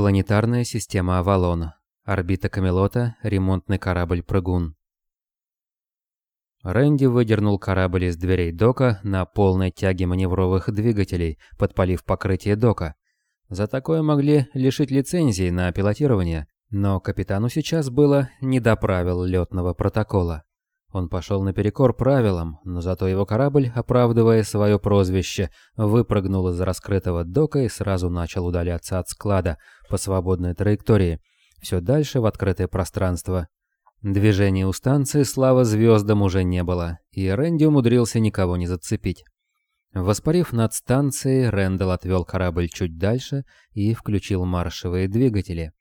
Планетарная система Авалон. Орбита Камелота. Ремонтный корабль «Прыгун». Рэнди выдернул корабль из дверей дока на полной тяге маневровых двигателей, подпалив покрытие дока. За такое могли лишить лицензии на пилотирование, но капитану сейчас было не до правил летного протокола. Он пошел наперекор правилам, но зато его корабль, оправдывая свое прозвище, выпрыгнул из раскрытого дока и сразу начал удаляться от склада по свободной траектории, все дальше в открытое пространство. Движения у станции слава звездам уже не было, и Рэнди умудрился никого не зацепить. Воспарив над станцией, Рэндалл отвел корабль чуть дальше и включил маршевые двигатели.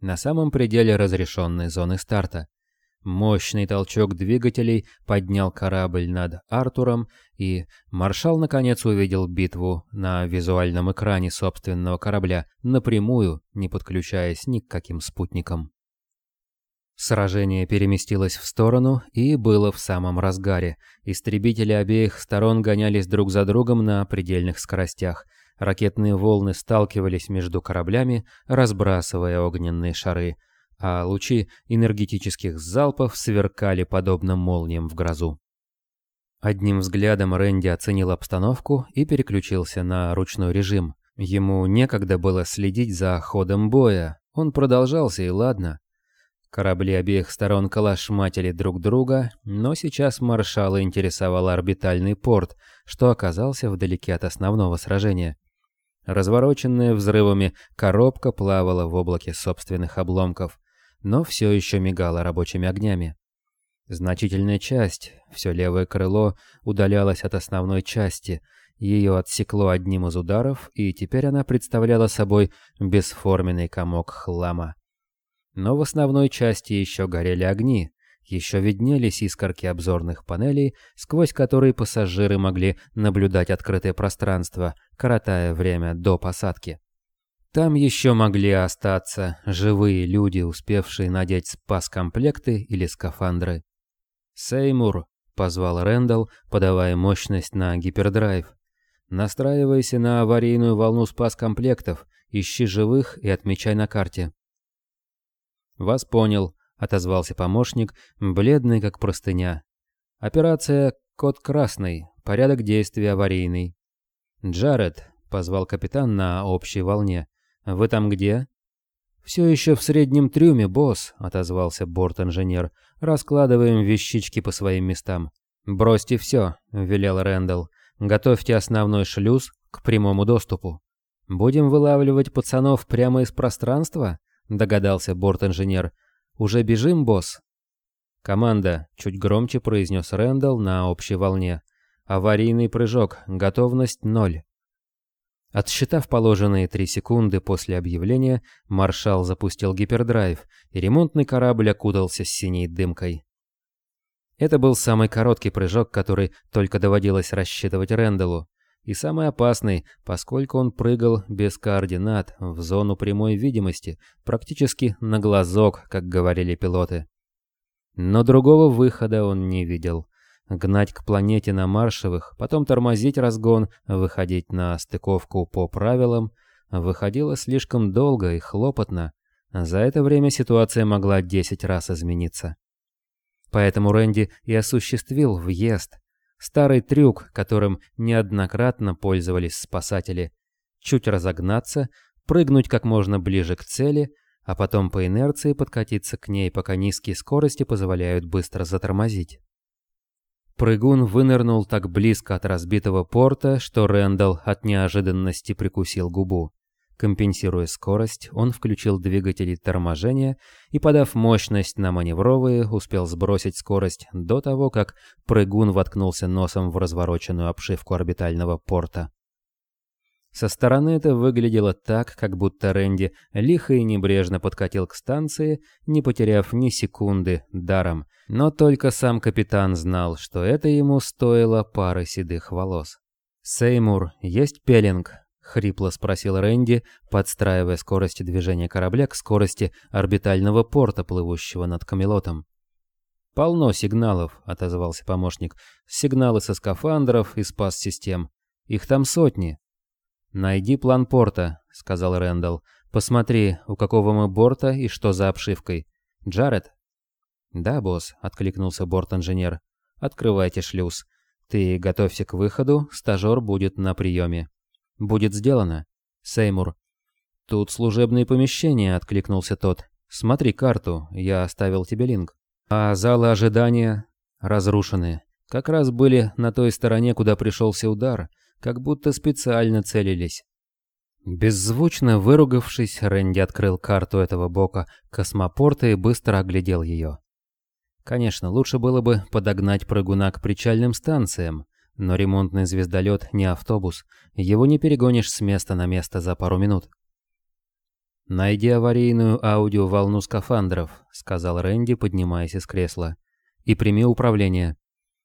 На самом пределе разрешенной зоны старта. Мощный толчок двигателей поднял корабль над Артуром, и маршал наконец увидел битву на визуальном экране собственного корабля напрямую, не подключаясь ни к каким спутникам. Сражение переместилось в сторону и было в самом разгаре. Истребители обеих сторон гонялись друг за другом на предельных скоростях. Ракетные волны сталкивались между кораблями, разбрасывая огненные шары – а лучи энергетических залпов сверкали подобно молниям в грозу. Одним взглядом Рэнди оценил обстановку и переключился на ручной режим. Ему некогда было следить за ходом боя, он продолжался и ладно. Корабли обеих сторон калашматили друг друга, но сейчас маршала интересовал орбитальный порт, что оказался вдалеке от основного сражения. Развороченная взрывами коробка плавала в облаке собственных обломков но все еще мигала рабочими огнями. Значительная часть, все левое крыло, удалялось от основной части, ее отсекло одним из ударов, и теперь она представляла собой бесформенный комок хлама. Но в основной части еще горели огни, еще виднелись искорки обзорных панелей, сквозь которые пассажиры могли наблюдать открытое пространство, коротая время до посадки. Там еще могли остаться живые люди, успевшие надеть спас-комплекты или скафандры. «Сеймур», — позвал Рэндалл, подавая мощность на гипердрайв. «Настраивайся на аварийную волну спас-комплектов, ищи живых и отмечай на карте». «Вас понял», — отозвался помощник, бледный как простыня. «Операция «Код красный», порядок действия аварийный». «Джаред», — позвал капитан на общей волне, «Вы там где?» «Все еще в среднем трюме, босс», — отозвался борт-инженер. «Раскладываем вещички по своим местам». «Бросьте все», — велел Рэндалл. «Готовьте основной шлюз к прямому доступу». «Будем вылавливать пацанов прямо из пространства?» — догадался борт-инженер. «Уже бежим, босс?» «Команда», — чуть громче произнес Рэндалл на общей волне. «Аварийный прыжок. Готовность ноль». Отсчитав положенные три секунды после объявления, маршал запустил гипердрайв, и ремонтный корабль окутался синей дымкой. Это был самый короткий прыжок, который только доводилось рассчитывать Рэндаллу, и самый опасный, поскольку он прыгал без координат в зону прямой видимости, практически на глазок, как говорили пилоты. Но другого выхода он не видел гнать к планете на маршевых, потом тормозить разгон, выходить на стыковку по правилам, выходило слишком долго и хлопотно. За это время ситуация могла 10 раз измениться. Поэтому Рэнди и осуществил въезд. Старый трюк, которым неоднократно пользовались спасатели. Чуть разогнаться, прыгнуть как можно ближе к цели, а потом по инерции подкатиться к ней, пока низкие скорости позволяют быстро затормозить. Прыгун вынырнул так близко от разбитого порта, что Рэндалл от неожиданности прикусил губу. Компенсируя скорость, он включил двигатели торможения и, подав мощность на маневровые, успел сбросить скорость до того, как прыгун воткнулся носом в развороченную обшивку орбитального порта. Со стороны это выглядело так, как будто Рэнди лихо и небрежно подкатил к станции, не потеряв ни секунды даром, но только сам капитан знал, что это ему стоило пары седых волос. «Сеймур, есть пелинг?» — хрипло спросил Рэнди, подстраивая скорость движения корабля к скорости орбитального порта, плывущего над Камелотом. «Полно сигналов», — отозвался помощник. «Сигналы со скафандров и спас-систем. Их там сотни». «Найди план порта», — сказал Рэндалл. Посмотри, у какого мы борта и что за обшивкой. Джаред?» «Да, босс», — откликнулся борт-инженер. «Открывайте шлюз. Ты готовься к выходу, стажер будет на приеме». «Будет сделано». «Сеймур». «Тут служебные помещения», — откликнулся тот. «Смотри карту, я оставил тебе линк». «А залы ожидания разрушены. Как раз были на той стороне, куда пришелся удар, как будто специально целились». Беззвучно выругавшись, Рэнди открыл карту этого бока космопорта и быстро оглядел ее. Конечно, лучше было бы подогнать прыгуна к причальным станциям, но ремонтный звездолет не автобус, его не перегонишь с места на место за пару минут. «Найди аварийную аудиоволну скафандров», — сказал Рэнди, поднимаясь из кресла. «И прими управление».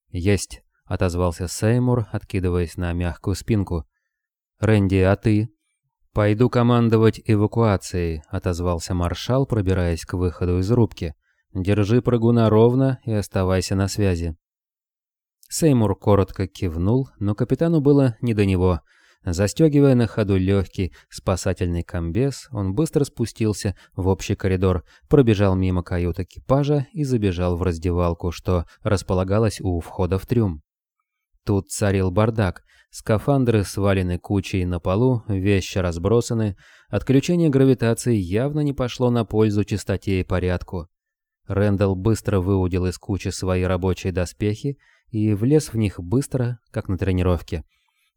«Есть», — отозвался Сеймур, откидываясь на мягкую спинку. «Рэнди, а ты?» «Пойду командовать эвакуацией», — отозвался маршал, пробираясь к выходу из рубки. «Держи прыгуна ровно и оставайся на связи». Сеймур коротко кивнул, но капитану было не до него. Застегивая на ходу легкий спасательный комбез, он быстро спустился в общий коридор, пробежал мимо кают экипажа и забежал в раздевалку, что располагалась у входа в трюм. Тут царил бардак. Скафандры свалены кучей на полу, вещи разбросаны. Отключение гравитации явно не пошло на пользу чистоте и порядку. Рэндалл быстро выудил из кучи свои рабочие доспехи и влез в них быстро, как на тренировке.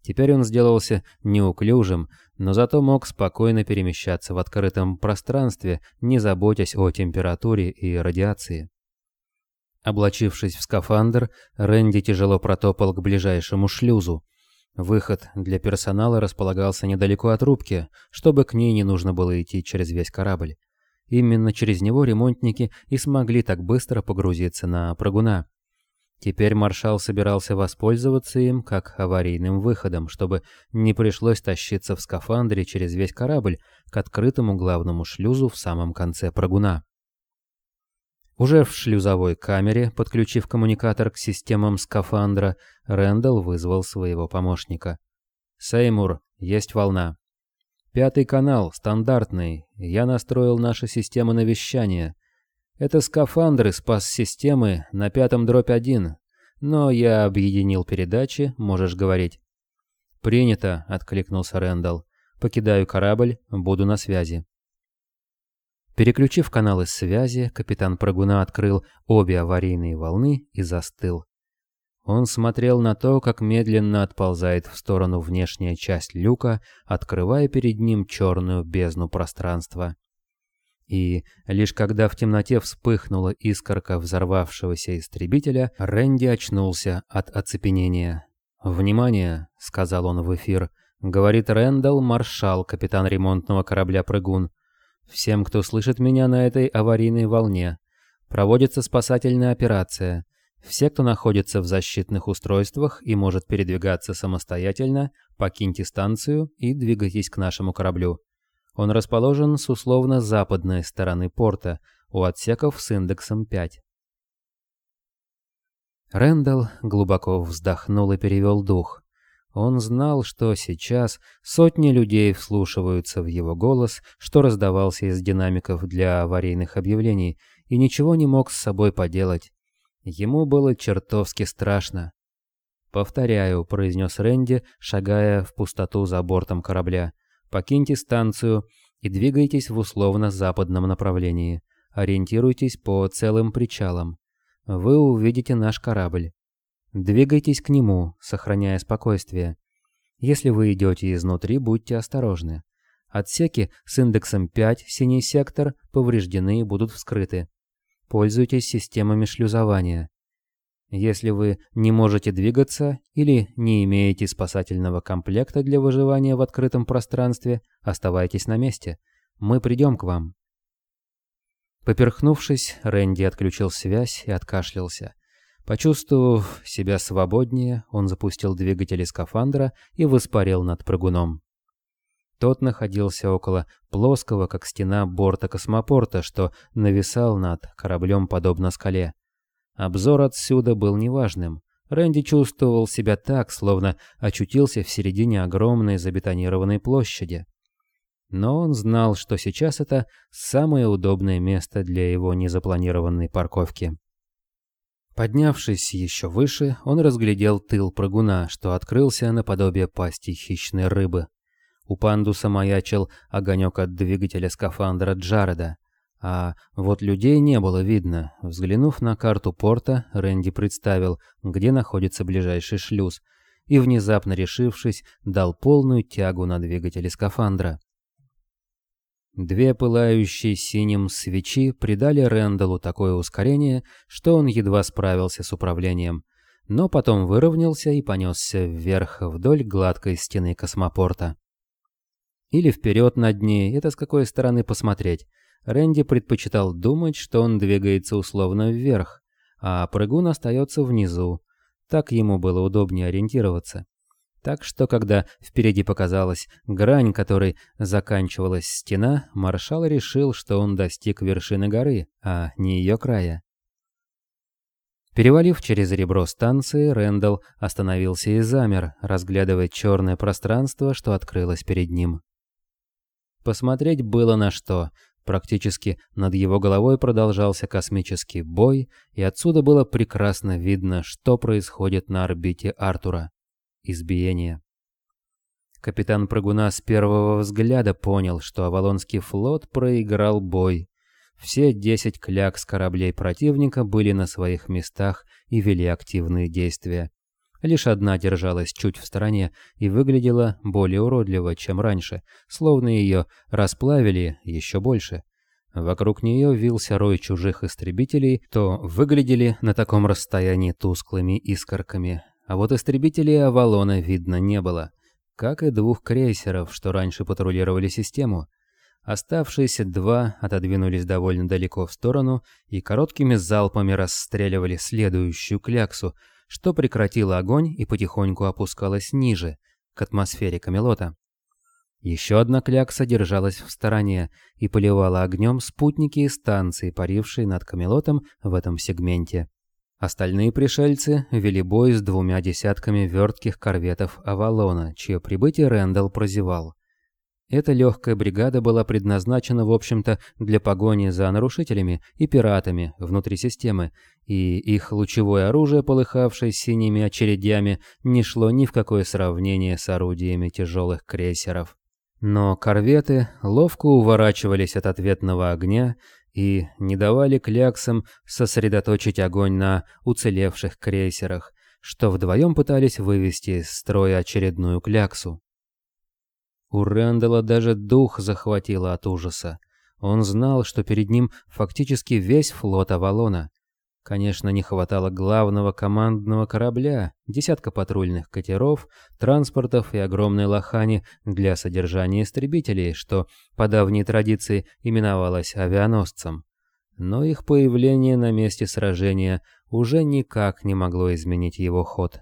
Теперь он сделался неуклюжим, но зато мог спокойно перемещаться в открытом пространстве, не заботясь о температуре и радиации. Облачившись в скафандр, Рэнди тяжело протопал к ближайшему шлюзу. Выход для персонала располагался недалеко от рубки, чтобы к ней не нужно было идти через весь корабль. Именно через него ремонтники и смогли так быстро погрузиться на прыгуна. Теперь маршал собирался воспользоваться им как аварийным выходом, чтобы не пришлось тащиться в скафандре через весь корабль к открытому главному шлюзу в самом конце прыгуна. Уже в шлюзовой камере, подключив коммуникатор к системам скафандра, Рэндалл вызвал своего помощника. «Сеймур, есть волна». «Пятый канал, стандартный. Я настроил наши системы навещания. Это скафандры спас-системы на пятом дробь один, но я объединил передачи, можешь говорить. «Принято», — откликнулся Рэндалл. «Покидаю корабль, буду на связи». Переключив каналы связи, капитан Прыгуна открыл обе аварийные волны и застыл. Он смотрел на то, как медленно отползает в сторону внешняя часть люка, открывая перед ним черную бездну пространства. И лишь когда в темноте вспыхнула искорка взорвавшегося истребителя, Рэнди очнулся от оцепенения. «Внимание!» — сказал он в эфир. «Говорит Рэндалл, маршал, капитан ремонтного корабля «Прыгун». Всем, кто слышит меня на этой аварийной волне, проводится спасательная операция. Все, кто находится в защитных устройствах и может передвигаться самостоятельно, покиньте станцию и двигайтесь к нашему кораблю. Он расположен с условно-западной стороны порта, у отсеков с индексом 5. Рэндалл глубоко вздохнул и перевел дух. Он знал, что сейчас сотни людей вслушиваются в его голос, что раздавался из динамиков для аварийных объявлений, и ничего не мог с собой поделать. Ему было чертовски страшно. «Повторяю», — произнес Рэнди, шагая в пустоту за бортом корабля. Покиньте станцию и двигайтесь в условно-западном направлении. Ориентируйтесь по целым причалам. Вы увидите наш корабль. Двигайтесь к нему, сохраняя спокойствие. Если вы идете изнутри, будьте осторожны. Отсеки с индексом 5, синий сектор, повреждены и будут вскрыты. Пользуйтесь системами шлюзования. Если вы не можете двигаться или не имеете спасательного комплекта для выживания в открытом пространстве, оставайтесь на месте. Мы придем к вам. Поперхнувшись, Рэнди отключил связь и откашлялся. Почувствовав себя свободнее, он запустил двигатели скафандра и воспарил над прыгуном. Тот находился около плоского, как стена борта космопорта, что нависал над кораблем подобно скале. Обзор отсюда был неважным. Рэнди чувствовал себя так, словно очутился в середине огромной забетонированной площади. Но он знал, что сейчас это самое удобное место для его незапланированной парковки. Поднявшись еще выше, он разглядел тыл прыгуна, что открылся наподобие пасти хищной рыбы. У пандуса маячил огонек от двигателя скафандра Джареда. А вот людей не было видно. Взглянув на карту порта, Рэнди представил, где находится ближайший шлюз, и, внезапно решившись, дал полную тягу на двигателе скафандра. Две пылающие синим свечи придали Рэндаллу такое ускорение, что он едва справился с управлением, но потом выровнялся и понесся вверх вдоль гладкой стены космопорта. Или вперед над ней, это с какой стороны посмотреть. Рэнди предпочитал думать, что он двигается условно вверх, а прыгун остается внизу. Так ему было удобнее ориентироваться. Так что, когда впереди показалась грань, которой заканчивалась стена, маршал решил, что он достиг вершины горы, а не ее края. Перевалив через ребро станции, Рэндалл остановился и замер, разглядывая черное пространство, что открылось перед ним. Посмотреть было на что. Практически над его головой продолжался космический бой, и отсюда было прекрасно видно, что происходит на орбите Артура избиение. Капитан Прыгуна с первого взгляда понял, что Авалонский флот проиграл бой. Все десять клякс кораблей противника были на своих местах и вели активные действия. Лишь одна держалась чуть в стороне и выглядела более уродливо, чем раньше, словно ее расплавили еще больше. Вокруг нее вился рой чужих истребителей, то выглядели на таком расстоянии тусклыми искорками, а вот истребителей Авалона видно не было, как и двух крейсеров, что раньше патрулировали систему. Оставшиеся два отодвинулись довольно далеко в сторону и короткими залпами расстреливали следующую кляксу, что прекратило огонь и потихоньку опускалось ниже, к атмосфере Камелота. Еще одна клякса держалась в стороне и поливала огнем спутники и станции, парившие над Камелотом в этом сегменте. Остальные пришельцы вели бой с двумя десятками вертких корветов Авалона, чье прибытие Рэндалл прозевал. Эта легкая бригада была предназначена, в общем-то, для погони за нарушителями и пиратами внутри системы, и их лучевое оружие, полыхавшее синими очередями, не шло ни в какое сравнение с орудиями тяжелых крейсеров. Но корветы ловко уворачивались от ответного огня и не давали кляксам сосредоточить огонь на уцелевших крейсерах, что вдвоем пытались вывести из строя очередную кляксу. У Рэндала даже дух захватило от ужаса. Он знал, что перед ним фактически весь флот Авалона, Конечно, не хватало главного командного корабля, десятка патрульных катеров, транспортов и огромной лохани для содержания истребителей, что по давней традиции именовалось авианосцем. Но их появление на месте сражения уже никак не могло изменить его ход.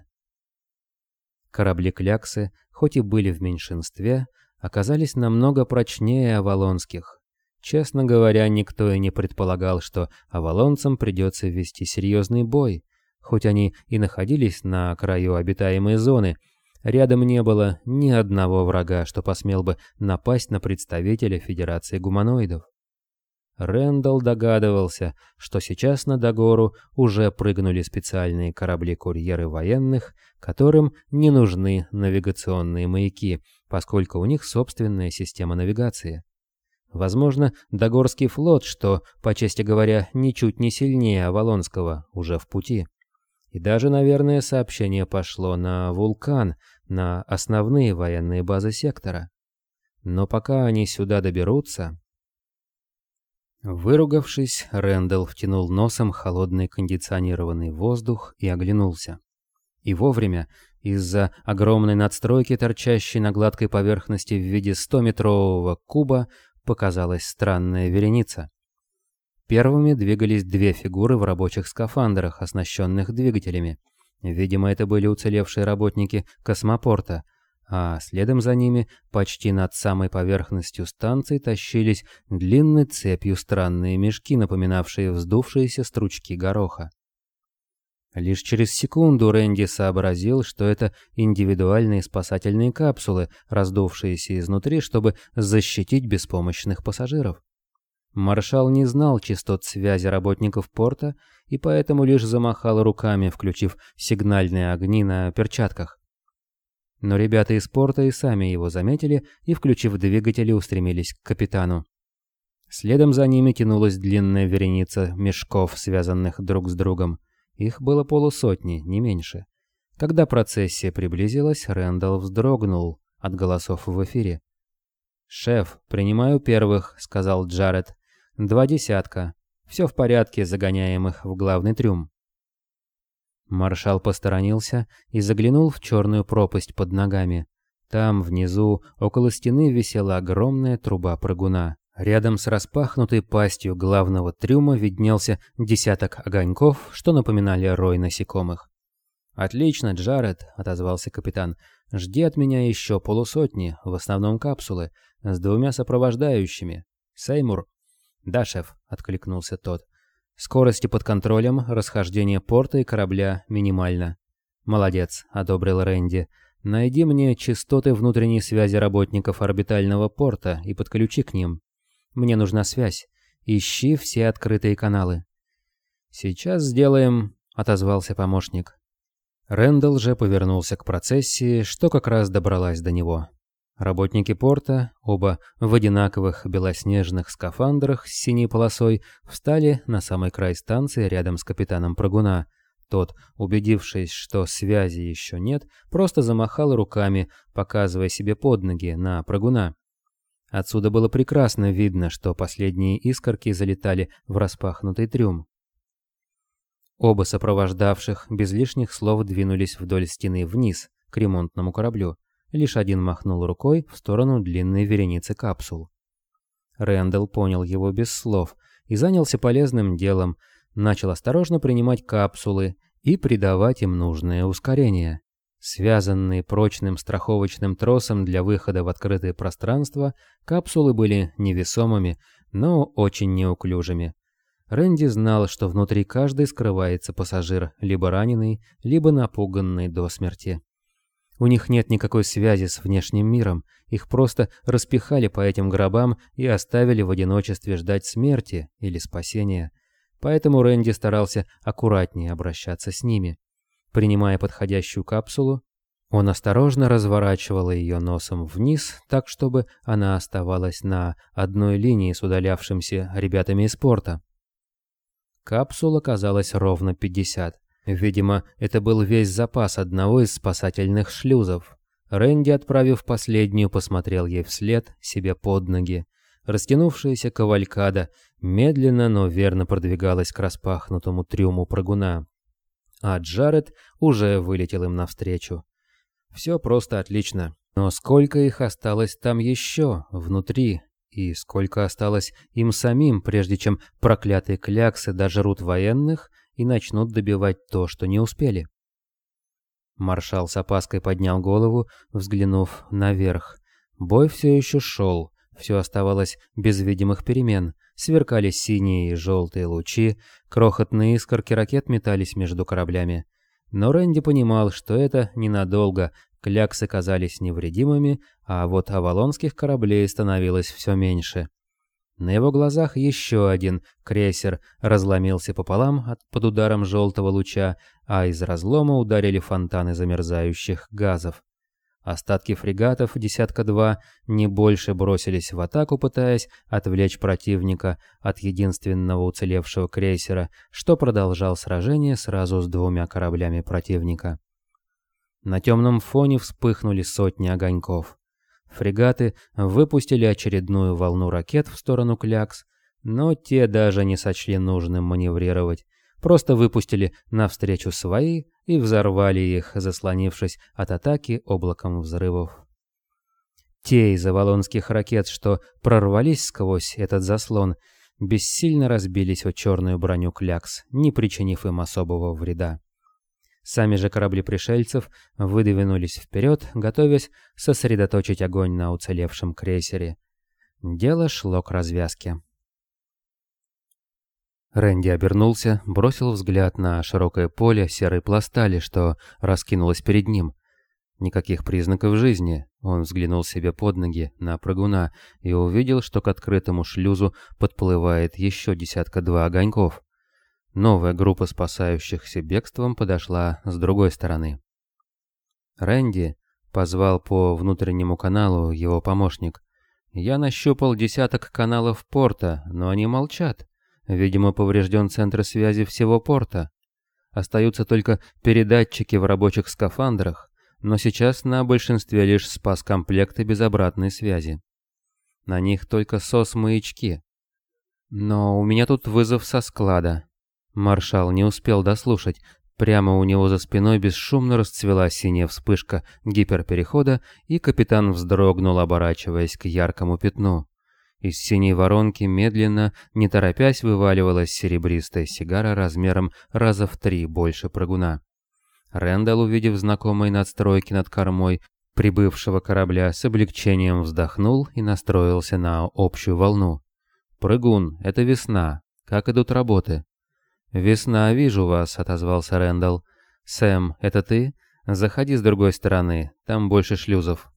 Корабли Кляксы, хоть и были в меньшинстве, оказались намного прочнее авалонских. Честно говоря, никто и не предполагал, что авалонцам придется вести серьезный бой. Хоть они и находились на краю обитаемой зоны, рядом не было ни одного врага, что посмел бы напасть на представителя Федерации гуманоидов. Рэндалл догадывался, что сейчас на Дагору уже прыгнули специальные корабли-курьеры военных, которым не нужны навигационные маяки, поскольку у них собственная система навигации. Возможно, Дагорский флот, что, по чести говоря, ничуть не сильнее Авалонского, уже в пути. И даже, наверное, сообщение пошло на Вулкан, на основные военные базы сектора. Но пока они сюда доберутся... Выругавшись, Рэндалл втянул носом холодный кондиционированный воздух и оглянулся. И вовремя, из-за огромной надстройки, торчащей на гладкой поверхности в виде 100-метрового куба, показалась странная вереница. Первыми двигались две фигуры в рабочих скафандрах, оснащенных двигателями. Видимо, это были уцелевшие работники космопорта, а следом за ними, почти над самой поверхностью станции, тащились длинной цепью странные мешки, напоминавшие вздувшиеся стручки гороха. Лишь через секунду Рэнди сообразил, что это индивидуальные спасательные капсулы, раздувшиеся изнутри, чтобы защитить беспомощных пассажиров. Маршал не знал частот связи работников порта и поэтому лишь замахал руками, включив сигнальные огни на перчатках. Но ребята из порта и сами его заметили и, включив двигатели, устремились к капитану. Следом за ними тянулась длинная вереница мешков, связанных друг с другом. Их было полусотни, не меньше. Когда процессия приблизилась, Рэндалл вздрогнул от голосов в эфире. «Шеф, принимаю первых», — сказал Джаред. «Два десятка. Все в порядке, загоняем их в главный трюм». Маршал посторонился и заглянул в черную пропасть под ногами. Там, внизу, около стены висела огромная труба прыгуна. Рядом с распахнутой пастью главного трюма виднелся десяток огоньков, что напоминали рой насекомых. «Отлично, Джаред», — отозвался капитан. «Жди от меня еще полусотни, в основном капсулы, с двумя сопровождающими. Сеймур». «Да, шеф», — откликнулся тот. Скорости под контролем, расхождение порта и корабля минимально. «Молодец», — одобрил Рэнди. «Найди мне частоты внутренней связи работников орбитального порта и подключи к ним. Мне нужна связь. Ищи все открытые каналы». «Сейчас сделаем», — отозвался помощник. Рэндалл же повернулся к процессии, что как раз добралась до него. Работники порта, оба в одинаковых белоснежных скафандрах с синей полосой, встали на самый край станции рядом с капитаном Прыгуна. Тот, убедившись, что связи еще нет, просто замахал руками, показывая себе под ноги на Прыгуна. Отсюда было прекрасно видно, что последние искорки залетали в распахнутый трюм. Оба сопровождавших без лишних слов двинулись вдоль стены вниз, к ремонтному кораблю. Лишь один махнул рукой в сторону длинной вереницы капсул. Рэндалл понял его без слов и занялся полезным делом, начал осторожно принимать капсулы и придавать им нужное ускорение. Связанные прочным страховочным тросом для выхода в открытое пространство, капсулы были невесомыми, но очень неуклюжими. Рэнди знал, что внутри каждой скрывается пассажир, либо раненый, либо напуганный до смерти. У них нет никакой связи с внешним миром, их просто распихали по этим гробам и оставили в одиночестве ждать смерти или спасения. Поэтому Рэнди старался аккуратнее обращаться с ними. Принимая подходящую капсулу, он осторожно разворачивал ее носом вниз, так чтобы она оставалась на одной линии с удалявшимся ребятами из порта. Капсула казалась ровно 50. Видимо, это был весь запас одного из спасательных шлюзов. Рэнди, отправив последнюю, посмотрел ей вслед, себе под ноги. Растянувшаяся кавалькада медленно, но верно продвигалась к распахнутому трюму прыгуна. А Джаред уже вылетел им навстречу. Все просто отлично. Но сколько их осталось там еще, внутри, и сколько осталось им самим, прежде чем проклятые кляксы дожрут военных и начнут добивать то, что не успели. Маршал с опаской поднял голову, взглянув наверх. Бой все еще шел, все оставалось без видимых перемен. Сверкали синие и желтые лучи, крохотные искорки ракет метались между кораблями. Но Рэнди понимал, что это ненадолго, кляксы казались невредимыми, а вот авалонских кораблей становилось все меньше. На его глазах еще один крейсер разломился пополам от, под ударом желтого луча, а из разлома ударили фонтаны замерзающих газов. Остатки фрегатов десятка-два не больше бросились в атаку, пытаясь отвлечь противника от единственного уцелевшего крейсера, что продолжал сражение сразу с двумя кораблями противника. На темном фоне вспыхнули сотни огоньков. Фрегаты выпустили очередную волну ракет в сторону Клякс, но те даже не сочли нужным маневрировать, просто выпустили навстречу свои и взорвали их, заслонившись от атаки облаком взрывов. Те из авалонских ракет, что прорвались сквозь этот заслон, бессильно разбились о черную броню Клякс, не причинив им особого вреда. Сами же корабли пришельцев выдвинулись вперед, готовясь сосредоточить огонь на уцелевшем крейсере. Дело шло к развязке. Рэнди обернулся, бросил взгляд на широкое поле серой пластали, что раскинулось перед ним. Никаких признаков жизни. Он взглянул себе под ноги на прыгуна и увидел, что к открытому шлюзу подплывает еще десятка-два огоньков. Новая группа спасающихся бегством подошла с другой стороны. Рэнди позвал по внутреннему каналу его помощник. Я нащупал десяток каналов порта, но они молчат. Видимо, поврежден центр связи всего порта. Остаются только передатчики в рабочих скафандрах, но сейчас на большинстве лишь спас-комплекты без обратной связи. На них только СОС-маячки. Но у меня тут вызов со склада. Маршал не успел дослушать. Прямо у него за спиной бесшумно расцвела синяя вспышка гиперперехода, и капитан вздрогнул, оборачиваясь к яркому пятну. Из синей воронки медленно, не торопясь, вываливалась серебристая сигара размером раза в три больше прыгуна. Рэндалл, увидев знакомые надстройки над кормой прибывшего корабля, с облегчением вздохнул и настроился на общую волну. «Прыгун, это весна. Как идут работы?» «Весна, вижу вас», — отозвался Рэндалл. «Сэм, это ты? Заходи с другой стороны, там больше шлюзов».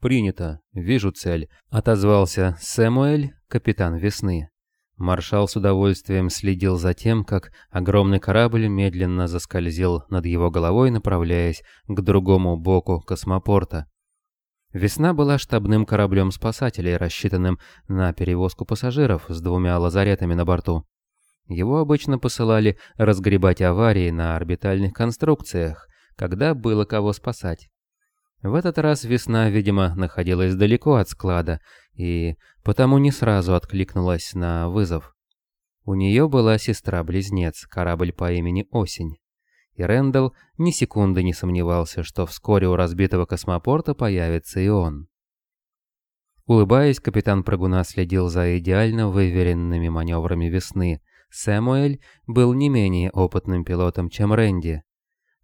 «Принято. Вижу цель», — отозвался Сэмуэль, капитан весны. Маршал с удовольствием следил за тем, как огромный корабль медленно заскользил над его головой, направляясь к другому боку космопорта. Весна была штабным кораблем спасателей, рассчитанным на перевозку пассажиров с двумя лазаретами на борту. Его обычно посылали разгребать аварии на орбитальных конструкциях, когда было кого спасать. В этот раз весна, видимо, находилась далеко от склада и потому не сразу откликнулась на вызов. У нее была сестра-близнец, корабль по имени Осень. И Рэндалл ни секунды не сомневался, что вскоре у разбитого космопорта появится и он. Улыбаясь, капитан прыгуна следил за идеально выверенными маневрами весны. Сэмуэль был не менее опытным пилотом, чем Рэнди,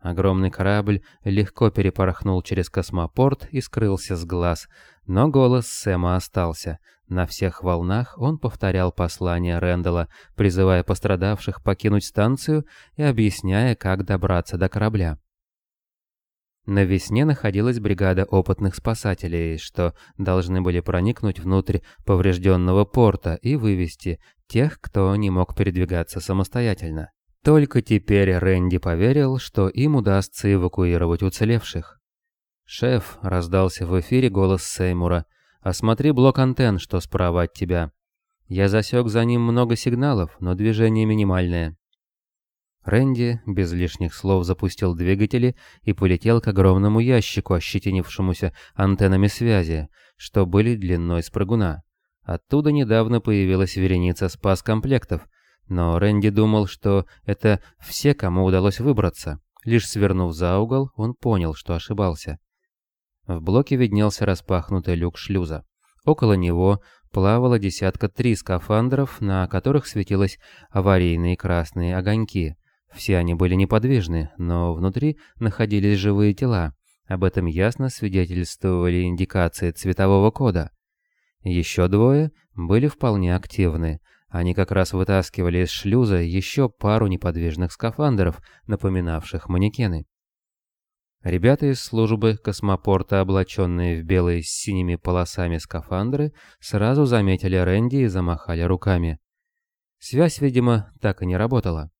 Огромный корабль легко перепорхнул через космопорт и скрылся с глаз, но голос Сэма остался. На всех волнах он повторял послание Рэндала, призывая пострадавших покинуть станцию и объясняя, как добраться до корабля. На весне находилась бригада опытных спасателей, что должны были проникнуть внутрь поврежденного порта и вывести тех, кто не мог передвигаться самостоятельно. Только теперь Рэнди поверил, что им удастся эвакуировать уцелевших. «Шеф», — раздался в эфире голос Сеймура, — «осмотри блок антенн, что справа от тебя. Я засек за ним много сигналов, но движение минимальное». Рэнди без лишних слов запустил двигатели и полетел к огромному ящику, ощетинившемуся антеннами связи, что были длиной с прыгуна. Оттуда недавно появилась вереница спас-комплектов, но Рэнди думал, что это все, кому удалось выбраться. Лишь свернув за угол, он понял, что ошибался. В блоке виднелся распахнутый люк шлюза. Около него плавало десятка три скафандров, на которых светились аварийные красные огоньки. Все они были неподвижны, но внутри находились живые тела. Об этом ясно свидетельствовали индикации цветового кода. Еще двое были вполне активны. Они как раз вытаскивали из шлюза еще пару неподвижных скафандров, напоминавших манекены. Ребята из службы космопорта, облаченные в белые с синими полосами скафандры, сразу заметили Рэнди и замахали руками. Связь, видимо, так и не работала.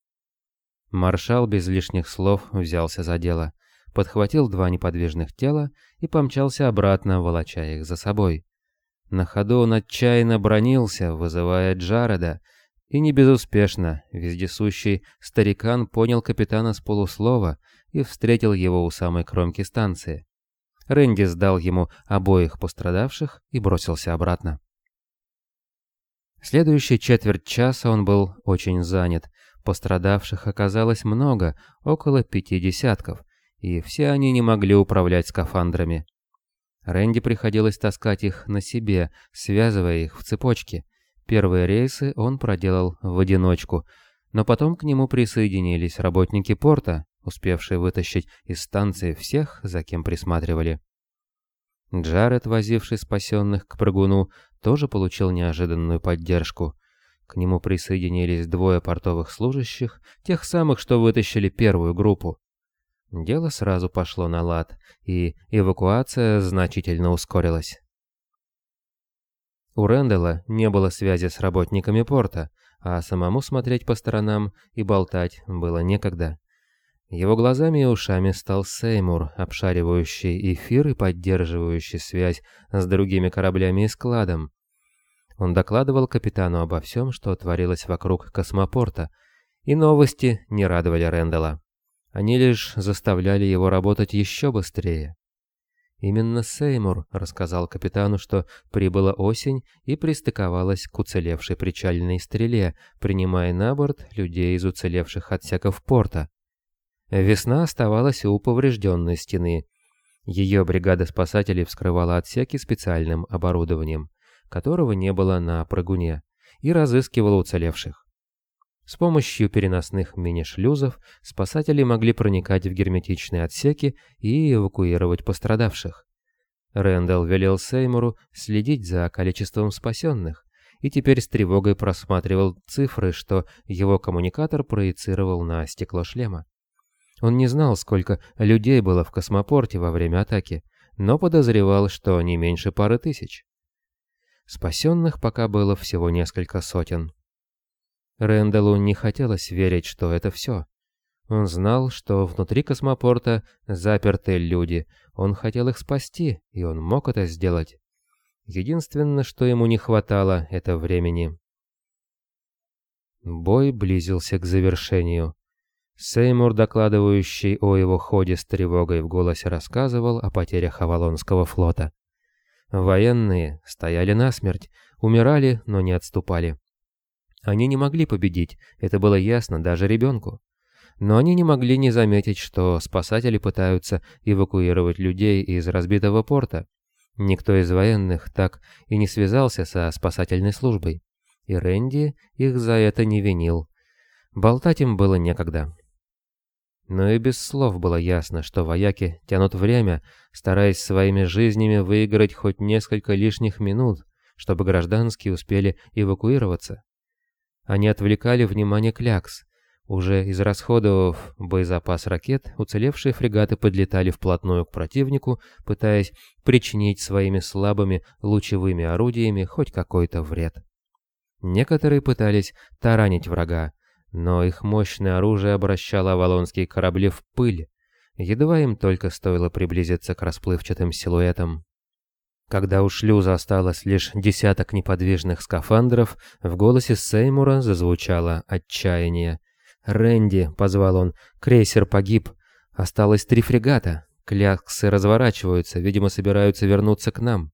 Маршал без лишних слов взялся за дело, подхватил два неподвижных тела и помчался обратно, волоча их за собой. На ходу он отчаянно бронился, вызывая Джареда, и не безуспешно, вездесущий старикан понял капитана с полуслова и встретил его у самой кромки станции. Рэнди сдал ему обоих пострадавших и бросился обратно. Следующие четверть часа он был очень занят. Пострадавших оказалось много, около пяти десятков, и все они не могли управлять скафандрами. Рэнди приходилось таскать их на себе, связывая их в цепочки. Первые рейсы он проделал в одиночку, но потом к нему присоединились работники порта, успевшие вытащить из станции всех, за кем присматривали. Джаред, возивший спасенных к прыгуну, тоже получил неожиданную поддержку. К нему присоединились двое портовых служащих, тех самых, что вытащили первую группу. Дело сразу пошло на лад, и эвакуация значительно ускорилась. У Рэндалла не было связи с работниками порта, а самому смотреть по сторонам и болтать было некогда. Его глазами и ушами стал Сеймур, обшаривающий эфир и поддерживающий связь с другими кораблями и складом. Он докладывал капитану обо всем, что творилось вокруг космопорта, и новости не радовали Рэндалла. Они лишь заставляли его работать еще быстрее. Именно Сеймур рассказал капитану, что прибыла осень и пристыковалась к уцелевшей причальной стреле, принимая на борт людей из уцелевших отсеков порта. Весна оставалась у поврежденной стены. Ее бригада спасателей вскрывала отсеки специальным оборудованием, которого не было на прыгуне, и разыскивала уцелевших. С помощью переносных мини-шлюзов спасатели могли проникать в герметичные отсеки и эвакуировать пострадавших. Рэндалл велел Сеймуру следить за количеством спасенных, и теперь с тревогой просматривал цифры, что его коммуникатор проецировал на стекло шлема. Он не знал, сколько людей было в космопорте во время атаки, но подозревал, что не меньше пары тысяч. Спасенных пока было всего несколько сотен. Рэндаллу не хотелось верить, что это все. Он знал, что внутри космопорта заперты люди, он хотел их спасти, и он мог это сделать. Единственное, что ему не хватало, это времени. Бой близился к завершению. Сеймур, докладывающий о его ходе с тревогой в голосе, рассказывал о потерях Авалонского флота. Военные стояли насмерть, умирали, но не отступали. Они не могли победить, это было ясно даже ребенку. Но они не могли не заметить, что спасатели пытаются эвакуировать людей из разбитого порта. Никто из военных так и не связался со спасательной службой. И Рэнди их за это не винил. Болтать им было некогда. Но и без слов было ясно, что вояки тянут время, стараясь своими жизнями выиграть хоть несколько лишних минут, чтобы гражданские успели эвакуироваться. Они отвлекали внимание клякс. Уже израсходовав боезапас ракет, уцелевшие фрегаты подлетали вплотную к противнику, пытаясь причинить своими слабыми лучевыми орудиями хоть какой-то вред. Некоторые пытались таранить врага, но их мощное оружие обращало авалонские корабли в пыль, едва им только стоило приблизиться к расплывчатым силуэтам. Когда у шлюза осталось лишь десяток неподвижных скафандров, в голосе Сеймура зазвучало отчаяние. «Рэнди», — позвал он, — «крейсер погиб. Осталось три фрегата. Кляксы разворачиваются, видимо, собираются вернуться к нам».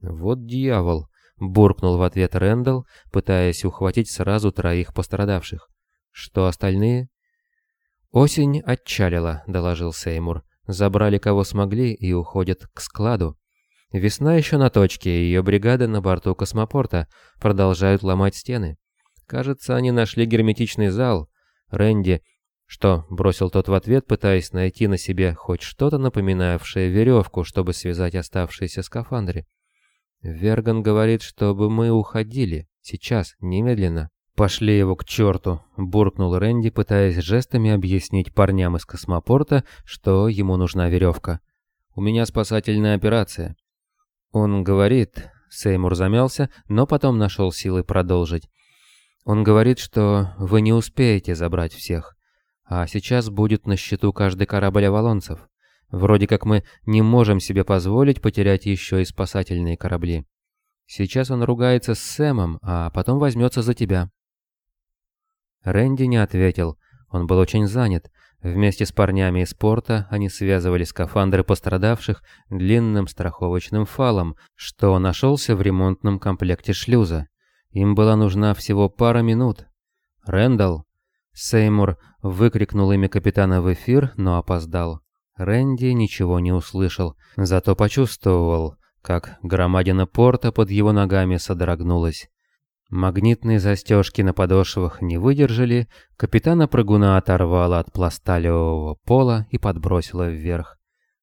«Вот дьявол», — буркнул в ответ Рэндалл, пытаясь ухватить сразу троих пострадавших. «Что остальные?» «Осень отчалила», — доложил Сеймур. «Забрали кого смогли и уходят к складу. Весна еще на точке, и ее бригада на борту космопорта продолжают ломать стены. Кажется, они нашли герметичный зал. Рэнди... Что, бросил тот в ответ, пытаясь найти на себе хоть что-то напоминавшее веревку, чтобы связать оставшиеся скафандры. Верган говорит, чтобы мы уходили. Сейчас, немедленно. «Пошли его к черту!» – буркнул Рэнди, пытаясь жестами объяснить парням из космопорта, что ему нужна веревка. «У меня спасательная операция. Он говорит... Сеймур замялся, но потом нашел силы продолжить. Он говорит, что вы не успеете забрать всех. А сейчас будет на счету каждый корабль авалонцев. Вроде как мы не можем себе позволить потерять еще и спасательные корабли. Сейчас он ругается с Сэмом, а потом возьмется за тебя. Рэнди не ответил. Он был очень занят. Вместе с парнями из порта они связывали скафандры пострадавших длинным страховочным фалом, что нашелся в ремонтном комплекте шлюза. Им была нужна всего пара минут. «Рэндалл!» Сеймур выкрикнул имя капитана в эфир, но опоздал. Рэнди ничего не услышал, зато почувствовал, как громадина порта под его ногами содрогнулась. Магнитные застежки на подошвах не выдержали, капитана прыгуна оторвало от пласталевого пола и подбросило вверх.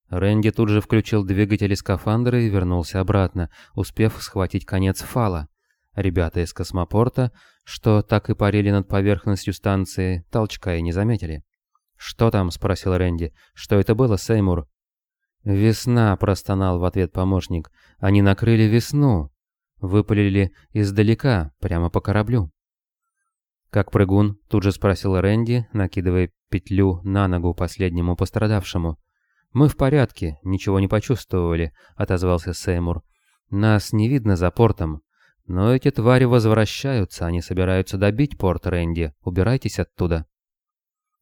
Рэнди тут же включил двигатели скафандра и вернулся обратно, успев схватить конец фала. Ребята из космопорта, что так и парили над поверхностью станции, толчка и не заметили. «Что там?» — спросил Рэнди. «Что это было, Сеймур?» «Весна», — простонал в ответ помощник. «Они накрыли весну. Выпалили издалека, прямо по кораблю». «Как прыгун?» — тут же спросил Рэнди, накидывая петлю на ногу последнему пострадавшему. «Мы в порядке, ничего не почувствовали», — отозвался Сеймур. «Нас не видно за портом. Но эти твари возвращаются, они собираются добить порт Рэнди. Убирайтесь оттуда».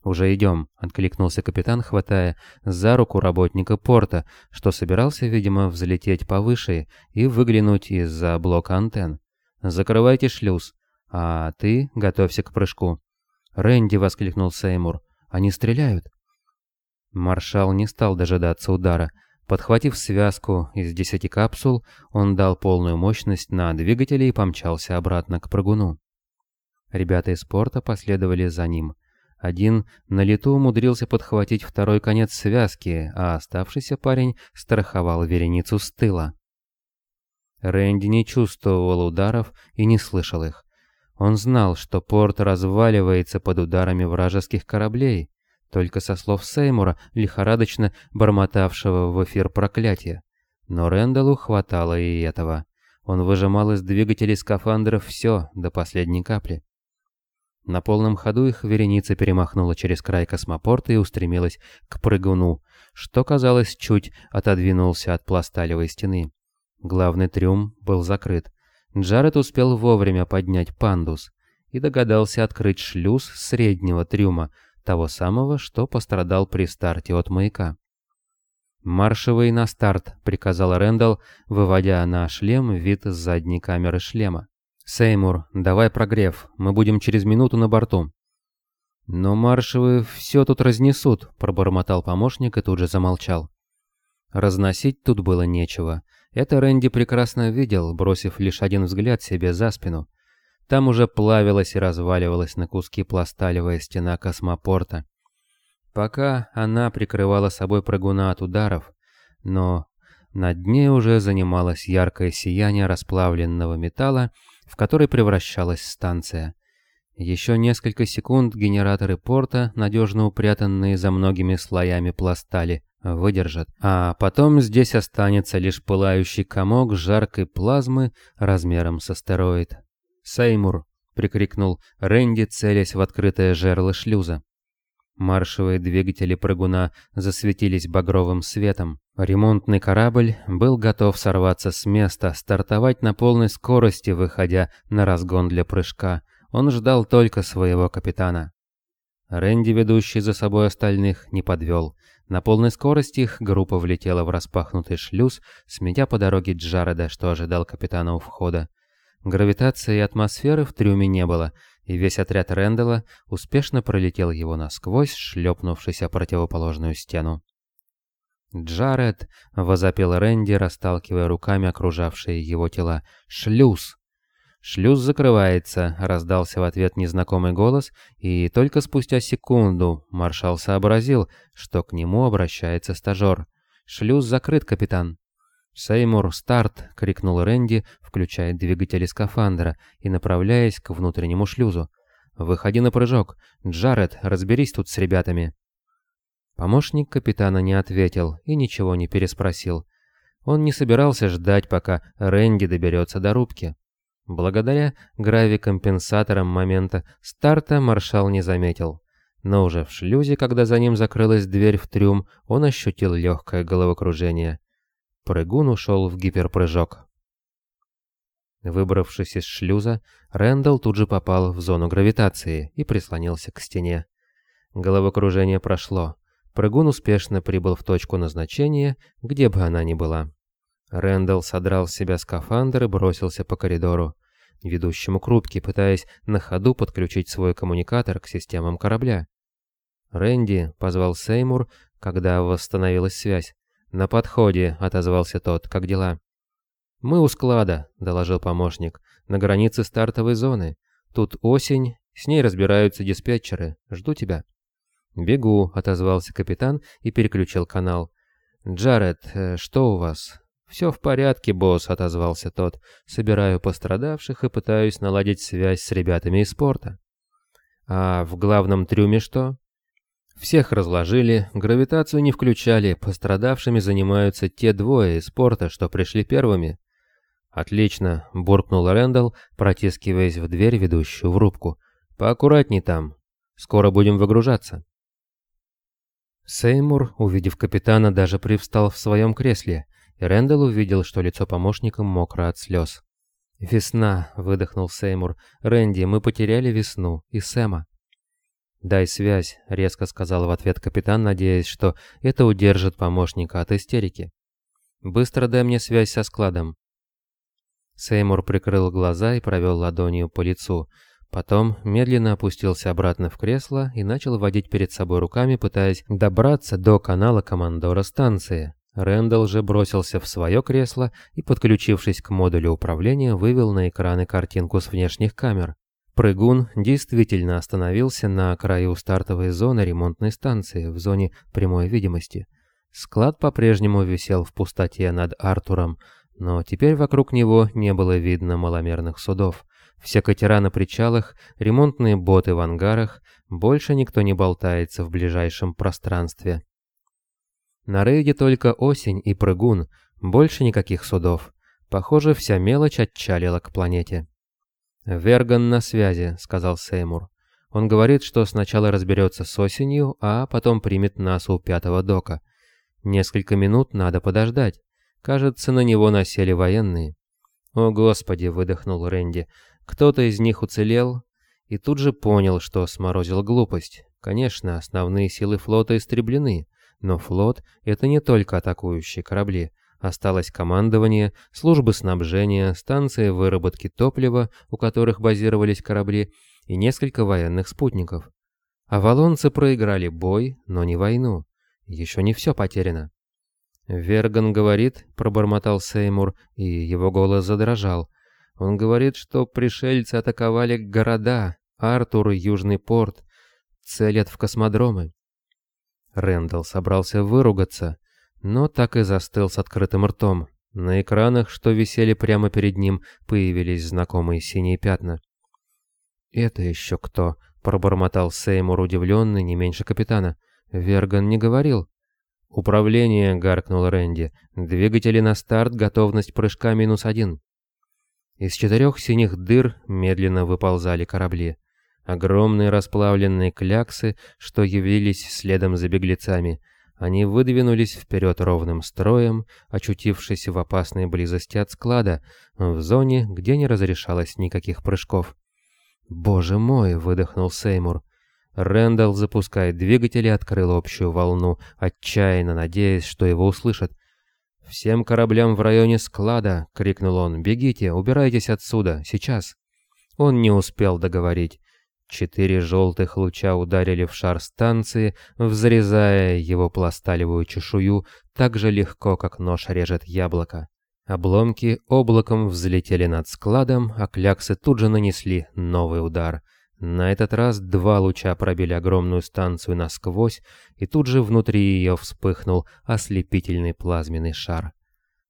«Уже идем», — откликнулся капитан, хватая за руку работника порта, что собирался, видимо, взлететь повыше и выглянуть из-за блока антенн. «Закрывайте шлюз, а ты готовься к прыжку». «Рэнди!» — воскликнул Сеймур. «Они стреляют!» Маршал не стал дожидаться удара. Подхватив связку из десяти капсул, он дал полную мощность на двигатели и помчался обратно к прыгуну. Ребята из порта последовали за ним. Один на лету умудрился подхватить второй конец связки, а оставшийся парень страховал вереницу с тыла. Рэнди не чувствовал ударов и не слышал их. Он знал, что порт разваливается под ударами вражеских кораблей, только со слов Сеймура, лихорадочно бормотавшего в эфир проклятия. Но Рэндаллу хватало и этого. Он выжимал из двигателей скафандров все до последней капли. На полном ходу их вереница перемахнула через край космопорта и устремилась к прыгуну, что, казалось, чуть отодвинулся от пласталевой стены. Главный трюм был закрыт. Джаред успел вовремя поднять пандус и догадался открыть шлюз среднего трюма, того самого, что пострадал при старте от маяка. «Маршевый на старт», — приказал Рэндалл, выводя на шлем вид с задней камеры шлема. «Сеймур, давай прогрев, мы будем через минуту на борту». «Но маршевые все тут разнесут», — пробормотал помощник и тут же замолчал. Разносить тут было нечего. Это Рэнди прекрасно видел, бросив лишь один взгляд себе за спину. Там уже плавилась и разваливалась на куски пласталевая стена космопорта. Пока она прикрывала собой прыгуна от ударов, но над ней уже занималось яркое сияние расплавленного металла, в который превращалась станция. Еще несколько секунд генераторы порта, надежно упрятанные за многими слоями пластали, выдержат, а потом здесь останется лишь пылающий комок жаркой плазмы размером с астероид. «Сеймур!» — прикрикнул Рэнди, целясь в открытое жерло шлюза. Маршевые двигатели прыгуна засветились багровым светом. Ремонтный корабль был готов сорваться с места, стартовать на полной скорости, выходя на разгон для прыжка. Он ждал только своего капитана. Рэнди, ведущий за собой остальных, не подвел. На полной скорости их группа влетела в распахнутый шлюз, сметя по дороге Джареда, что ожидал капитана у входа. Гравитации и атмосферы в трюме не было, и весь отряд Рэндала успешно пролетел его насквозь, шлепнувшись о противоположную стену. «Джаред!» — возопил Рэнди, расталкивая руками окружавшие его тела. «Шлюз!» «Шлюз закрывается», — раздался в ответ незнакомый голос, и только спустя секунду маршал сообразил, что к нему обращается стажер. «Шлюз закрыт, капитан». «Сеймур, старт!» — крикнул Рэнди, включая двигатели скафандра и направляясь к внутреннему шлюзу. «Выходи на прыжок! Джаред, разберись тут с ребятами!» Помощник капитана не ответил и ничего не переспросил. Он не собирался ждать, пока Рэнди доберется до рубки. Благодаря гравикомпенсаторам момента старта маршал не заметил. Но уже в шлюзе, когда за ним закрылась дверь в трюм, он ощутил легкое головокружение. Прыгун ушел в гиперпрыжок. Выбравшись из шлюза, Рэндалл тут же попал в зону гравитации и прислонился к стене. Головокружение прошло. Прыгун успешно прибыл в точку назначения, где бы она ни была. Рэндалл содрал с себя скафандр и бросился по коридору, ведущему к рубке, пытаясь на ходу подключить свой коммуникатор к системам корабля. «Рэнди», — позвал Сеймур, когда восстановилась связь. «На подходе», — отозвался тот. «Как дела?» «Мы у склада», — доложил помощник. «На границе стартовой зоны. Тут осень, с ней разбираются диспетчеры. Жду тебя». «Бегу», — отозвался капитан и переключил канал. «Джаред, э, что у вас?» «Все в порядке, босс», — отозвался тот. «Собираю пострадавших и пытаюсь наладить связь с ребятами из спорта». «А в главном трюме что?» Всех разложили, гравитацию не включали, пострадавшими занимаются те двое из спорта, что пришли первыми. «Отлично», — буркнул Рэндалл, протискиваясь в дверь, ведущую в рубку. «Поаккуратней там. Скоро будем выгружаться». Сеймур, увидев капитана, даже привстал в своем кресле и Рэндалл увидел, что лицо помощника мокро от слез. «Весна», — выдохнул Сеймур. «Рэнди, мы потеряли весну и Сэма». «Дай связь», — резко сказал в ответ капитан, надеясь, что это удержит помощника от истерики. «Быстро дай мне связь со складом». Сеймур прикрыл глаза и провел ладонью по лицу. Потом медленно опустился обратно в кресло и начал водить перед собой руками, пытаясь добраться до канала командора станции. Рэндалл же бросился в свое кресло и, подключившись к модулю управления, вывел на экраны картинку с внешних камер. Прыгун действительно остановился на краю стартовой зоны ремонтной станции, в зоне прямой видимости. Склад по-прежнему висел в пустоте над Артуром, но теперь вокруг него не было видно маломерных судов. Все катера на причалах, ремонтные боты в ангарах, больше никто не болтается в ближайшем пространстве. На рейде только осень и прыгун, больше никаких судов. Похоже, вся мелочь отчалила к планете. «Верган на связи», — сказал Сеймур. «Он говорит, что сначала разберется с осенью, а потом примет нас у пятого дока. Несколько минут надо подождать. Кажется, на него насели военные». «О, Господи!» — выдохнул Рэнди. «Кто-то из них уцелел?» И тут же понял, что сморозил глупость. Конечно, основные силы флота истреблены. Но флот — это не только атакующие корабли. Осталось командование, службы снабжения, станции выработки топлива, у которых базировались корабли, и несколько военных спутников. Авалонцы проиграли бой, но не войну. Еще не все потеряно. «Верган говорит», — пробормотал Сеймур, и его голос задрожал. «Он говорит, что пришельцы атаковали города, Артур и Южный порт, целят в космодромы. Рэндалл собрался выругаться, но так и застыл с открытым ртом. На экранах, что висели прямо перед ним, появились знакомые синие пятна. «Это еще кто?» — пробормотал Сеймур, удивленный, не меньше капитана. «Верган не говорил». «Управление», — гаркнул Рэнди. «Двигатели на старт, готовность прыжка минус один». Из четырех синих дыр медленно выползали корабли. Огромные расплавленные кляксы, что явились следом за беглецами. Они выдвинулись вперед ровным строем, очутившись в опасной близости от склада, в зоне, где не разрешалось никаких прыжков. «Боже мой!» — выдохнул Сеймур. Рэндалл, запуская двигатели, открыл общую волну, отчаянно надеясь, что его услышат. «Всем кораблям в районе склада!» — крикнул он. «Бегите, убирайтесь отсюда, сейчас!» Он не успел договорить. Четыре желтых луча ударили в шар станции, взрезая его пласталевую чешую так же легко, как нож режет яблоко. Обломки облаком взлетели над складом, а кляксы тут же нанесли новый удар. На этот раз два луча пробили огромную станцию насквозь, и тут же внутри ее вспыхнул ослепительный плазменный шар.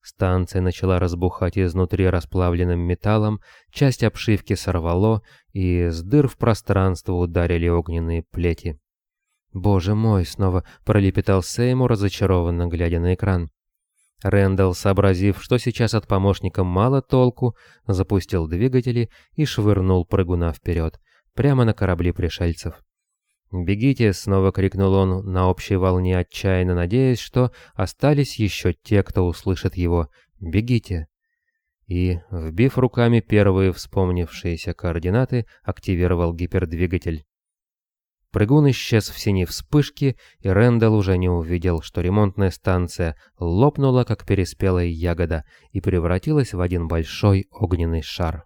Станция начала разбухать изнутри расплавленным металлом, часть обшивки сорвало, и с дыр в пространство ударили огненные плети. «Боже мой!» — снова пролепетал Сейму, разочарованно глядя на экран. Рэндалл, сообразив, что сейчас от помощника мало толку, запустил двигатели и швырнул прыгуна вперед, прямо на корабли пришельцев. «Бегите!» — снова крикнул он на общей волне, отчаянно надеясь, что остались еще те, кто услышит его. «Бегите!» И, вбив руками первые вспомнившиеся координаты, активировал гипердвигатель. Прыгун исчез в синей вспышке, и Рэндалл уже не увидел, что ремонтная станция лопнула, как переспелая ягода, и превратилась в один большой огненный шар.